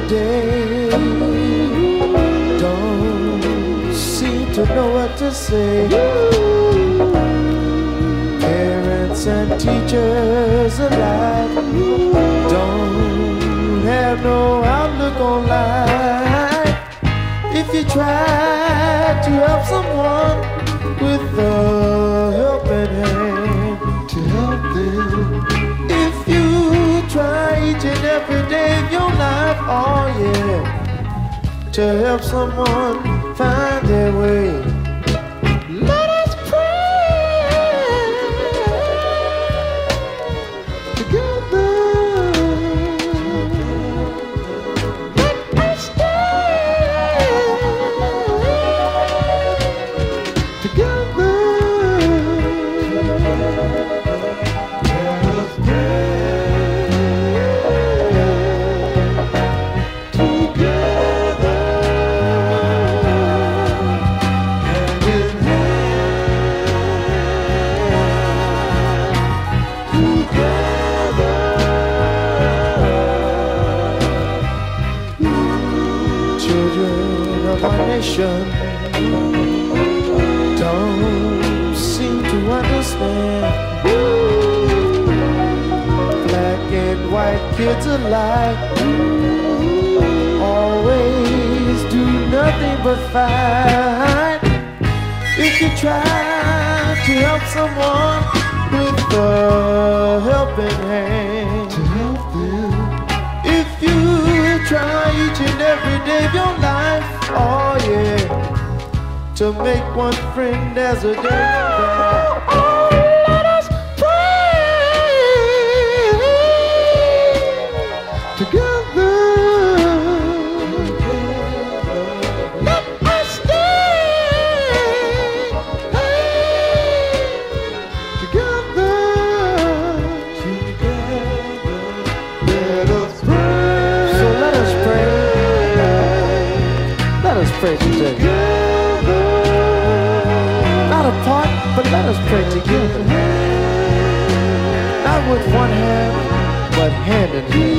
every day. Don't seem to know what to say. Parents and teachers alike don't have no outlook on life. If you try to help someone, to help someone find their way. nation don't seem to understand. Black and white kids alike always do nothing but fight. If you try to help someone with a helping hand, to help them. if you try each and every day of your life oh yeah, to make one friend as a day. pray together. Not apart, but let us pray together. Not with one hand, but hand in hand.